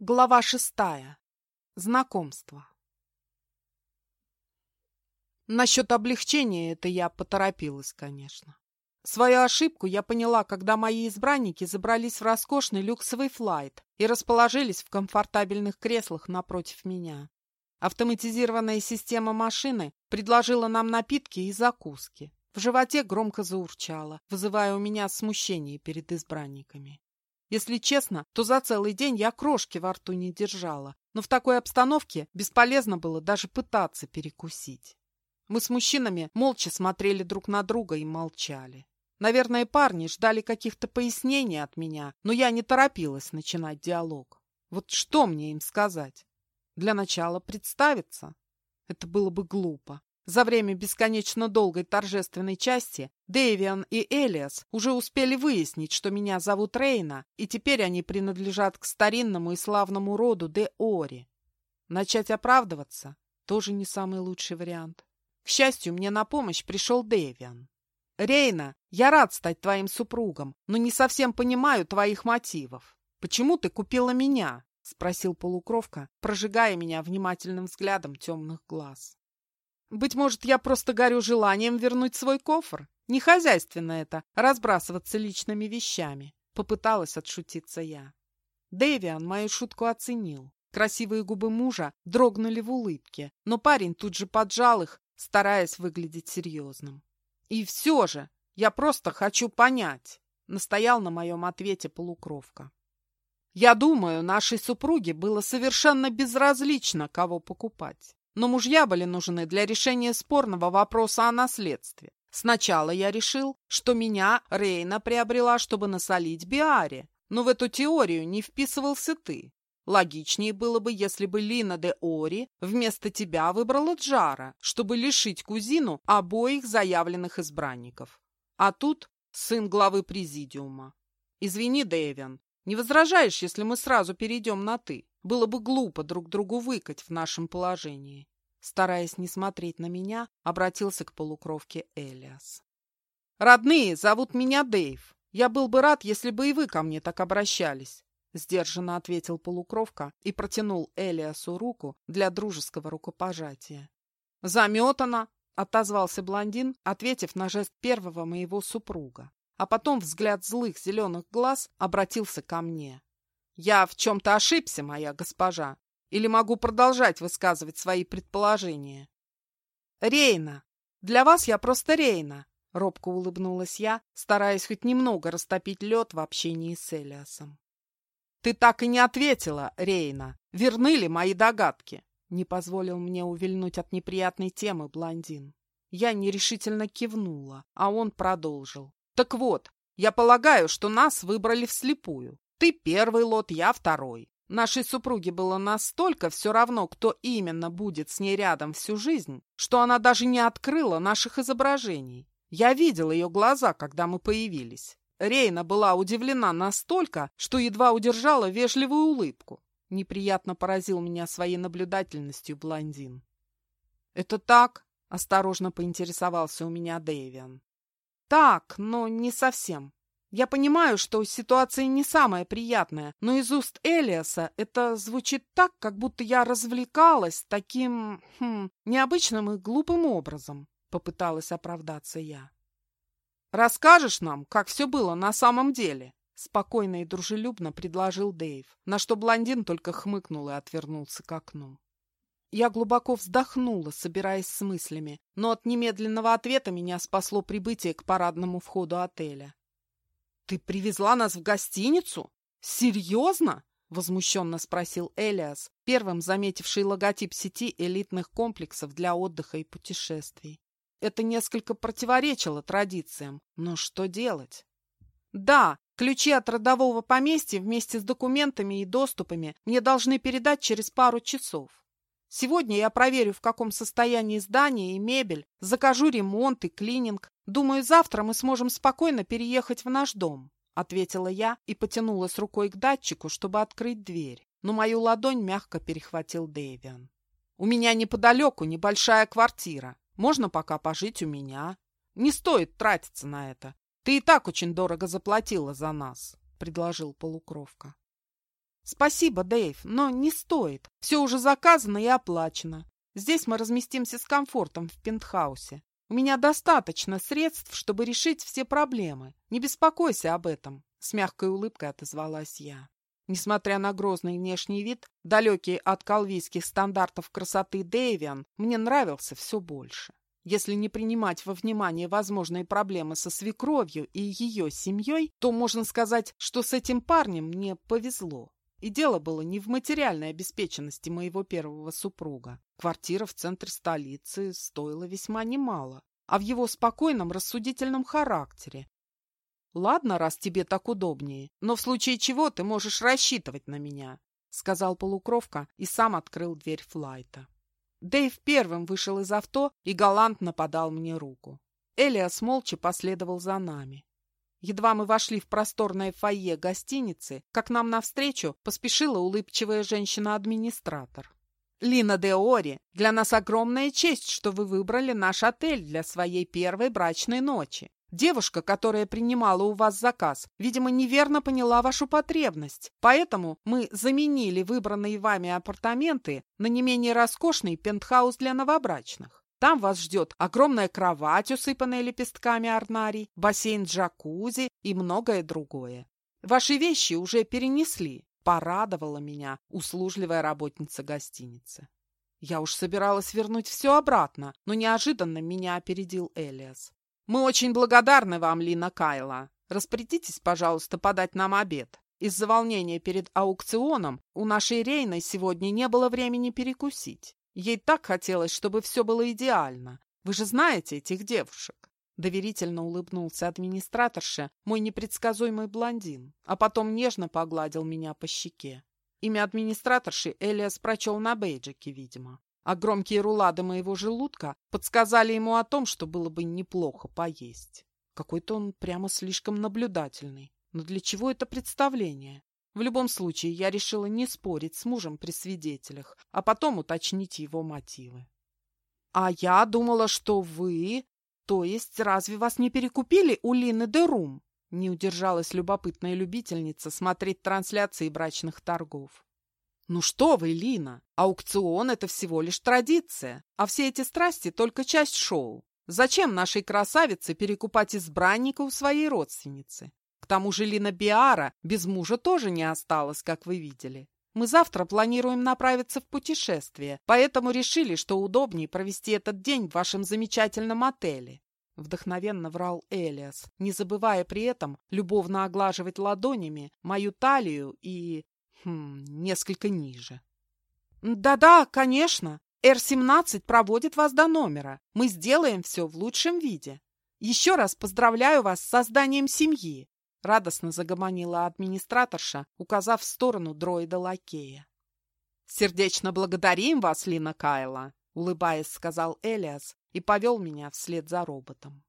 Глава шестая. Знакомство. Насчет облегчения это я поторопилась, конечно. Свою ошибку я поняла, когда мои избранники забрались в роскошный люксовый флайт и расположились в комфортабельных креслах напротив меня. Автоматизированная система машины предложила нам напитки и закуски. В животе громко заурчало, вызывая у меня смущение перед избранниками. Если честно, то за целый день я крошки во рту не держала, но в такой обстановке бесполезно было даже пытаться перекусить. Мы с мужчинами молча смотрели друг на друга и молчали. Наверное, парни ждали каких-то пояснений от меня, но я не торопилась начинать диалог. Вот что мне им сказать? Для начала представиться. Это было бы глупо. За время бесконечно долгой торжественной части Дэвиан и Элиас уже успели выяснить, что меня зовут Рейна, и теперь они принадлежат к старинному и славному роду Де Ори. Начать оправдываться – тоже не самый лучший вариант. К счастью, мне на помощь пришел Дэвиан. «Рейна, я рад стать твоим супругом, но не совсем понимаю твоих мотивов. Почему ты купила меня?» – спросил полукровка, прожигая меня внимательным взглядом темных глаз. Быть может, я просто горю желанием вернуть свой кофр? Не хозяйственно это, разбрасываться личными вещами. Попыталась отшутиться я. Дэвиан мою шутку оценил. Красивые губы мужа дрогнули в улыбке, но парень тут же поджал их, стараясь выглядеть серьезным. «И все же, я просто хочу понять», — настоял на моем ответе полукровка. «Я думаю, нашей супруге было совершенно безразлично, кого покупать. Но мужья были нужны для решения спорного вопроса о наследстве. Сначала я решил, что меня Рейна приобрела, чтобы насолить Биаре, но в эту теорию не вписывался ты. Логичнее было бы, если бы Лина де Ори вместо тебя выбрала Джара, чтобы лишить кузину обоих заявленных избранников. А тут сын главы президиума. Извини, Дэвин, не возражаешь, если мы сразу перейдем на «ты»? Было бы глупо друг другу выкать в нашем положении. Стараясь не смотреть на меня, обратился к полукровке Элиас. «Родные зовут меня Дэйв. Я был бы рад, если бы и вы ко мне так обращались», — сдержанно ответил полукровка и протянул Элиасу руку для дружеского рукопожатия. «Заметано!» — отозвался блондин, ответив на жест первого моего супруга. А потом взгляд злых зеленых глаз обратился ко мне. Я в чем-то ошибся, моя госпожа, или могу продолжать высказывать свои предположения? Рейна. Для вас я просто Рейна, робко улыбнулась я, стараясь хоть немного растопить лед в общении с Элиасом. Ты так и не ответила, Рейна. Верны ли мои догадки? Не позволил мне увильнуть от неприятной темы блондин. Я нерешительно кивнула, а он продолжил. Так вот, я полагаю, что нас выбрали вслепую. Ты первый лот, я второй. Нашей супруге было настолько все равно, кто именно будет с ней рядом всю жизнь, что она даже не открыла наших изображений. Я видел ее глаза, когда мы появились. Рейна была удивлена настолько, что едва удержала вежливую улыбку. Неприятно поразил меня своей наблюдательностью блондин. «Это так?» — осторожно поинтересовался у меня Дэвиан. «Так, но не совсем. Я понимаю, что ситуация не самая приятная, но из уст Элиаса это звучит так, как будто я развлекалась таким хм, необычным и глупым образом, попыталась оправдаться я. Расскажешь нам, как все было на самом деле? Спокойно и дружелюбно предложил Дэйв, на что блондин только хмыкнул и отвернулся к окну. Я глубоко вздохнула, собираясь с мыслями, но от немедленного ответа меня спасло прибытие к парадному входу отеля. «Ты привезла нас в гостиницу? Серьезно?» — возмущенно спросил Элиас, первым заметивший логотип сети элитных комплексов для отдыха и путешествий. Это несколько противоречило традициям, но что делать? «Да, ключи от родового поместья вместе с документами и доступами мне должны передать через пару часов. Сегодня я проверю, в каком состоянии здание и мебель, закажу ремонт и клининг. Думаю, завтра мы сможем спокойно переехать в наш дом», — ответила я и потянулась рукой к датчику, чтобы открыть дверь. Но мою ладонь мягко перехватил Дэвиан. «У меня неподалеку небольшая квартира. Можно пока пожить у меня. Не стоит тратиться на это. Ты и так очень дорого заплатила за нас», — предложил полукровка. Спасибо, Дэйв, но не стоит. Все уже заказано и оплачено. Здесь мы разместимся с комфортом в пентхаусе. У меня достаточно средств, чтобы решить все проблемы. Не беспокойся об этом, — с мягкой улыбкой отозвалась я. Несмотря на грозный внешний вид, далекий от калвийских стандартов красоты Дэвиан, мне нравился все больше. Если не принимать во внимание возможные проблемы со свекровью и ее семьей, то можно сказать, что с этим парнем мне повезло. И дело было не в материальной обеспеченности моего первого супруга. Квартира в центре столицы стоила весьма немало, а в его спокойном, рассудительном характере. «Ладно, раз тебе так удобнее, но в случае чего ты можешь рассчитывать на меня», — сказал полукровка и сам открыл дверь флайта. Дэйв первым вышел из авто и галантно подал мне руку. Элиас молча последовал за нами. Едва мы вошли в просторное фойе гостиницы, как нам навстречу поспешила улыбчивая женщина-администратор. «Лина де Ори, для нас огромная честь, что вы выбрали наш отель для своей первой брачной ночи. Девушка, которая принимала у вас заказ, видимо, неверно поняла вашу потребность, поэтому мы заменили выбранные вами апартаменты на не менее роскошный пентхаус для новобрачных. Там вас ждет огромная кровать, усыпанная лепестками орнарий, бассейн джакузи и многое другое. Ваши вещи уже перенесли, порадовала меня услужливая работница гостиницы. Я уж собиралась вернуть все обратно, но неожиданно меня опередил Элиас. «Мы очень благодарны вам, Лина Кайла. Распорядитесь, пожалуйста, подать нам обед. Из-за волнения перед аукционом у нашей Рейны сегодня не было времени перекусить. Ей так хотелось, чтобы все было идеально. Вы же знаете этих девушек». Доверительно улыбнулся администраторша, мой непредсказуемый блондин, а потом нежно погладил меня по щеке. Имя администраторши Элиас прочел на бейджике, видимо а громкие рулады моего желудка подсказали ему о том, что было бы неплохо поесть. Какой-то он прямо слишком наблюдательный. Но для чего это представление? В любом случае, я решила не спорить с мужем при свидетелях, а потом уточнить его мотивы. «А я думала, что вы... То есть, разве вас не перекупили у Лины де Рум?» Не удержалась любопытная любительница смотреть трансляции брачных торгов. «Ну что вы, Лина, аукцион – это всего лишь традиция, а все эти страсти – только часть шоу. Зачем нашей красавице перекупать избранника у своей родственницы? К тому же Лина Биара без мужа тоже не осталась, как вы видели. Мы завтра планируем направиться в путешествие, поэтому решили, что удобнее провести этот день в вашем замечательном отеле. Вдохновенно врал Элиас, не забывая при этом любовно оглаживать ладонями мою талию и Хм, несколько ниже. Да-да, конечно. Р-17 проводит вас до номера. Мы сделаем все в лучшем виде. Еще раз поздравляю вас с созданием семьи. Радостно загомонила администраторша, указав в сторону дроида-лакея. «Сердечно благодарим вас, Лина Кайла», — улыбаясь, сказал Элиас и повел меня вслед за роботом.